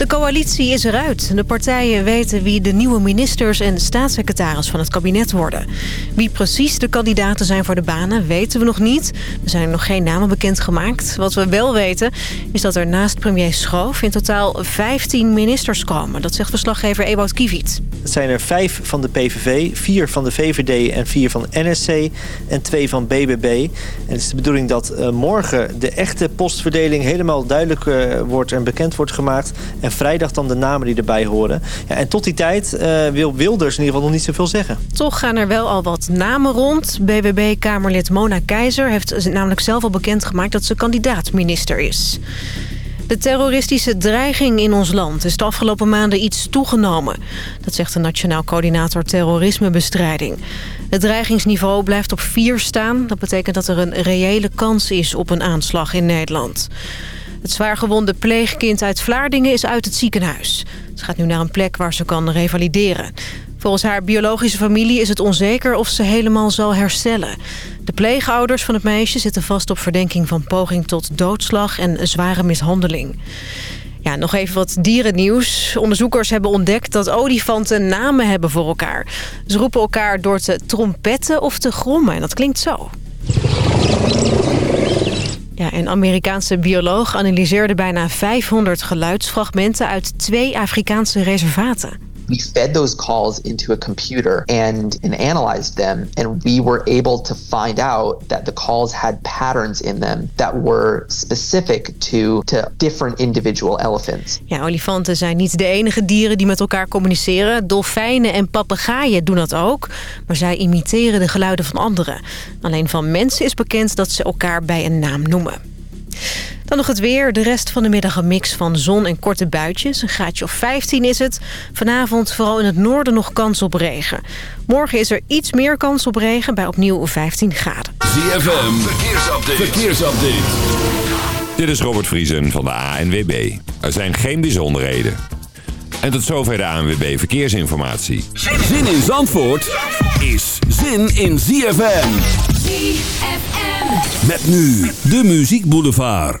De coalitie is eruit. De partijen weten wie de nieuwe ministers en staatssecretaris van het kabinet worden. Wie precies de kandidaten zijn voor de banen weten we nog niet. Er zijn nog geen namen bekendgemaakt. Wat we wel weten is dat er naast premier Schoof in totaal 15 ministers komen. Dat zegt verslaggever Ewout Kiviet. Het zijn er vijf van de PVV, vier van de VVD en vier van NSC en twee van BBB. En het is de bedoeling dat eh, morgen de echte postverdeling helemaal duidelijk uh, wordt en bekend wordt gemaakt. Vrijdag dan de namen die erbij horen. Ja, en tot die tijd uh, wil Wilders in ieder geval nog niet zoveel zeggen. Toch gaan er wel al wat namen rond. BBB-Kamerlid Mona Keizer heeft namelijk zelf al bekendgemaakt dat ze kandidaat-minister is. De terroristische dreiging in ons land is de afgelopen maanden iets toegenomen. Dat zegt de Nationaal Coördinator Terrorismebestrijding. Het dreigingsniveau blijft op 4 staan. Dat betekent dat er een reële kans is op een aanslag in Nederland. Het zwaargewonde pleegkind uit Vlaardingen is uit het ziekenhuis. Ze gaat nu naar een plek waar ze kan revalideren. Volgens haar biologische familie is het onzeker of ze helemaal zal herstellen. De pleegouders van het meisje zitten vast op verdenking van poging tot doodslag en zware mishandeling. Ja, nog even wat dierennieuws. Onderzoekers hebben ontdekt dat olifanten namen hebben voor elkaar. Ze roepen elkaar door te trompetten of te grommen. En dat klinkt zo. Ja, een Amerikaanse bioloog analyseerde bijna 500 geluidsfragmenten uit twee Afrikaanse reservaten. We fed those calls into a computer and, and analyzed them and we were able to find out that the calls had patterns in them that were specific to, to different individual elephants. Ja, olifanten zijn niet de enige dieren die met elkaar communiceren. Dolfijnen en papegaaien doen dat ook, maar zij imiteren de geluiden van anderen. Alleen van mensen is bekend dat ze elkaar bij een naam noemen. Dan nog het weer. De rest van de middag een mix van zon en korte buitjes. Een graadje of 15 is het. Vanavond vooral in het noorden nog kans op regen. Morgen is er iets meer kans op regen bij opnieuw 15 graden. ZFM, verkeersupdate. verkeersupdate. Dit is Robert Vriesen van de ANWB. Er zijn geen bijzonderheden. En tot zover de ANWB Verkeersinformatie. Zin in Zandvoort is zin in ZFM. ZFM. Met nu de Muziek Boulevard.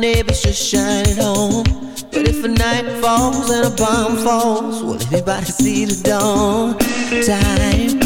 Neighbors just shine it home. But if a night falls and a bomb falls, will everybody see the dawn? Time.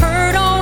hurt all.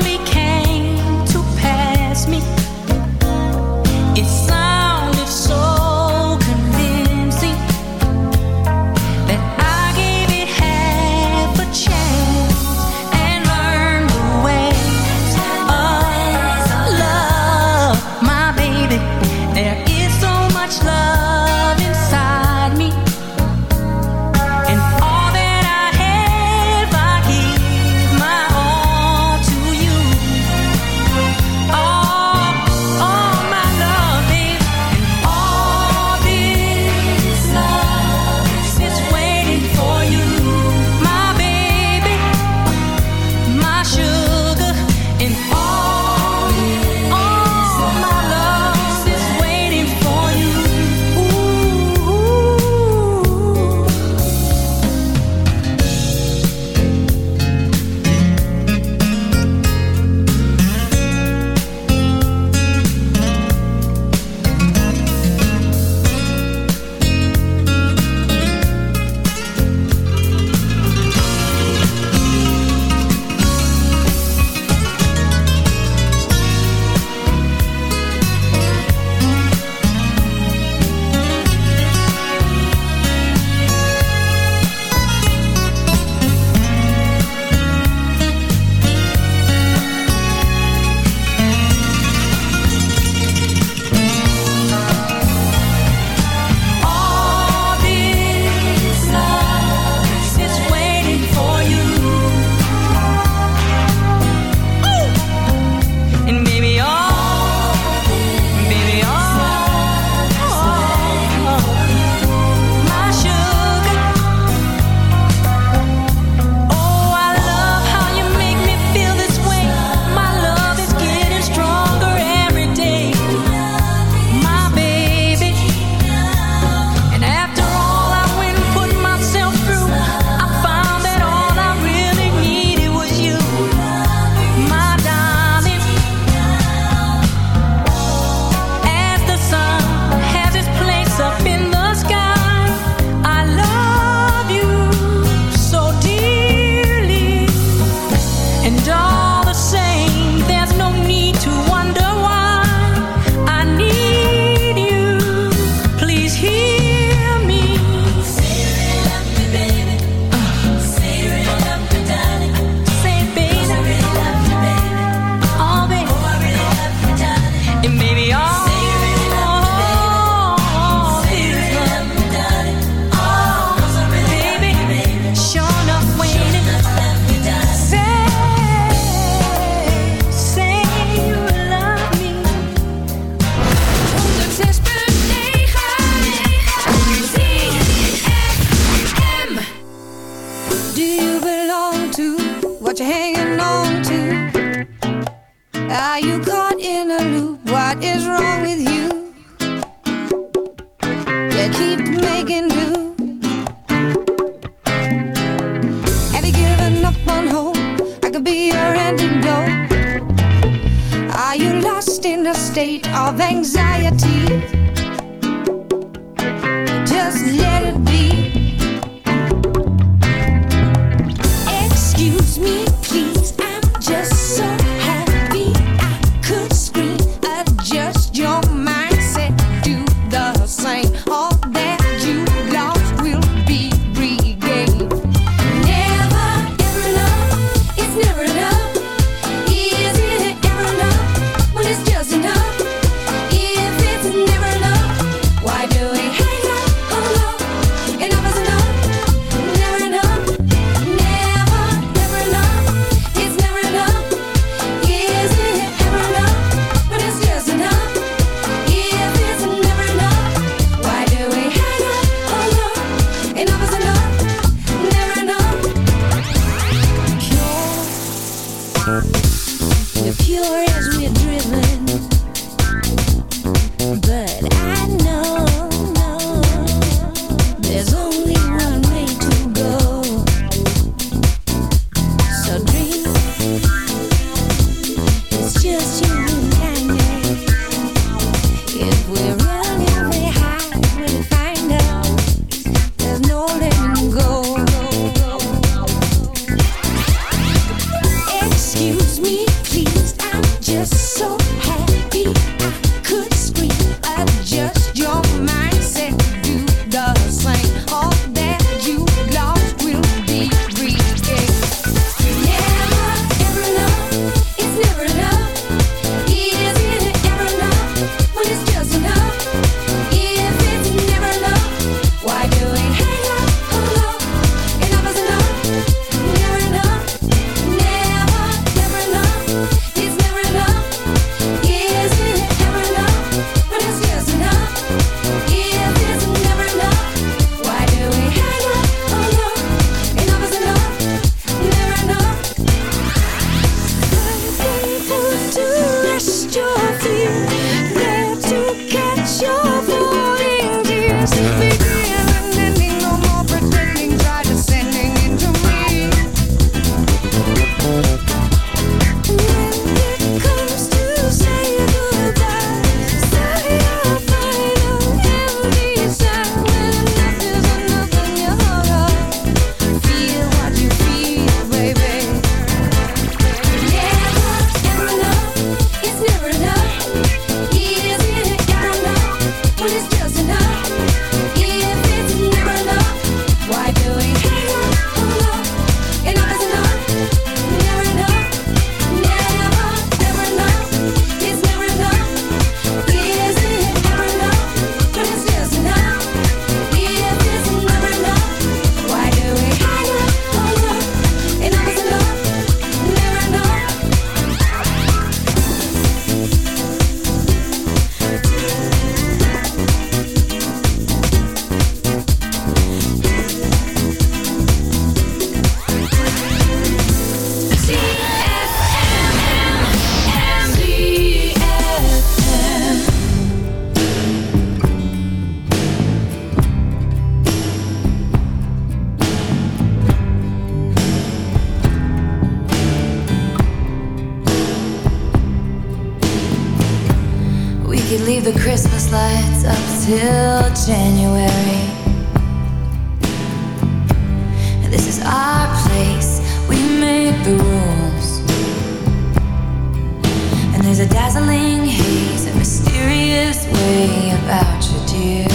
there's a dazzling haze, a mysterious way about you, dear.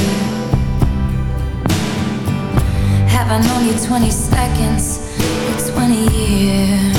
Have I known you 20 seconds or 20 years?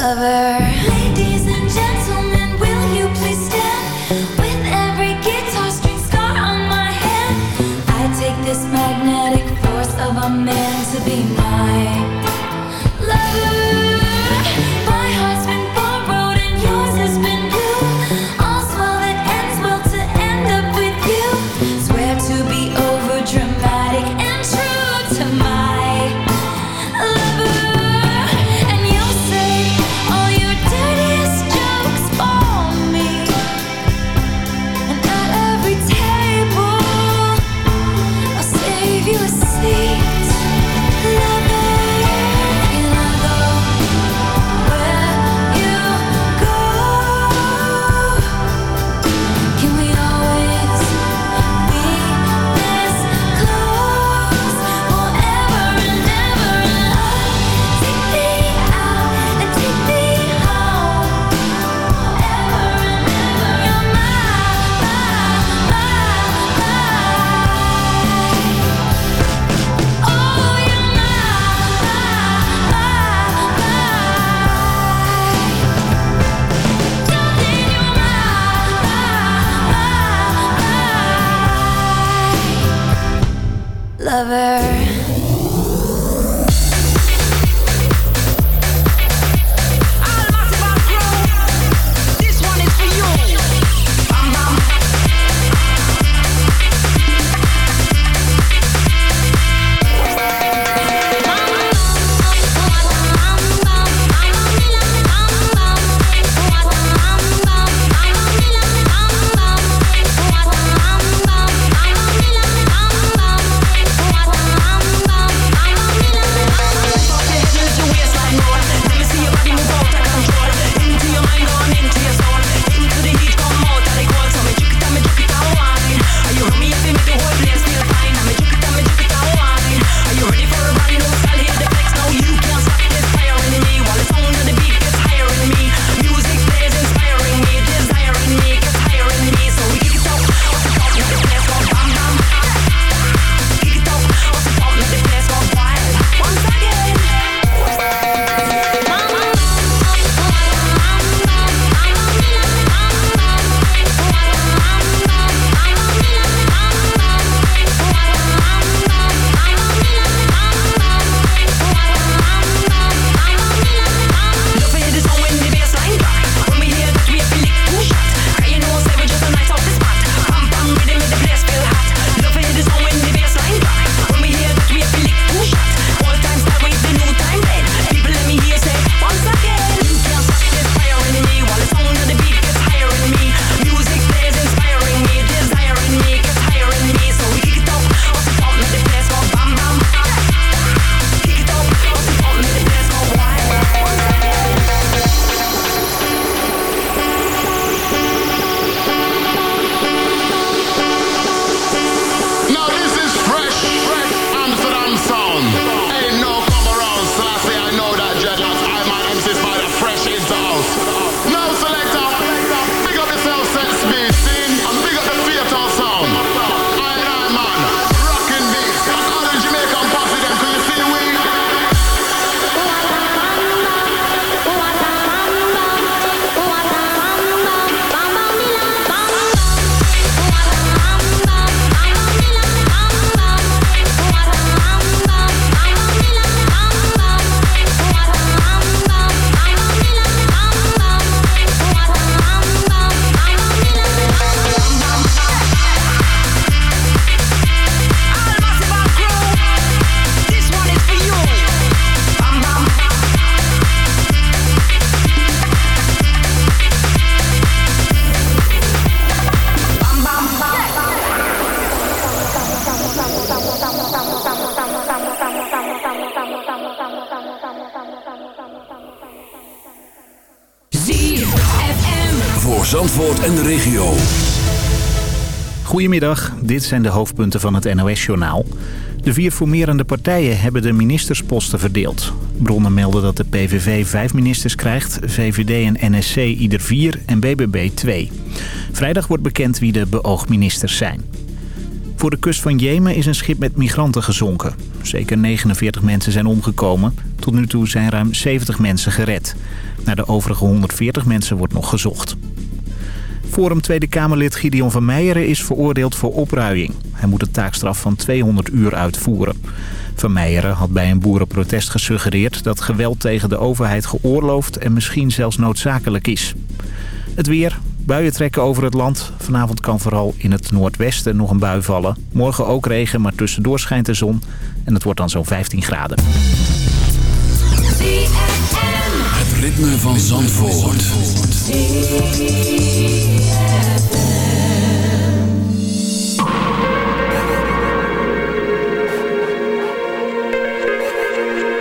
Lover. Ladies and gentlemen, will you please stand with every guitar string scar on my hand? I take this magnetic force of a man to be my Goedemiddag, dit zijn de hoofdpunten van het NOS-journaal. De vier formerende partijen hebben de ministersposten verdeeld. Bronnen melden dat de PVV vijf ministers krijgt, VVD en NSC ieder vier en BBB twee. Vrijdag wordt bekend wie de beoogministers zijn. Voor de kust van Jemen is een schip met migranten gezonken. Zeker 49 mensen zijn omgekomen. Tot nu toe zijn ruim 70 mensen gered. Naar de overige 140 mensen wordt nog gezocht. Forum Tweede Kamerlid Gideon van Meijeren is veroordeeld voor opruiing. Hij moet een taakstraf van 200 uur uitvoeren. Van Meijeren had bij een boerenprotest gesuggereerd dat geweld tegen de overheid geoorloofd en misschien zelfs noodzakelijk is. Het weer. Buien trekken over het land. Vanavond kan vooral in het noordwesten nog een bui vallen. Morgen ook regen, maar tussendoor schijnt de zon. En het wordt dan zo'n 15 graden. Het ritme van Zandvoort.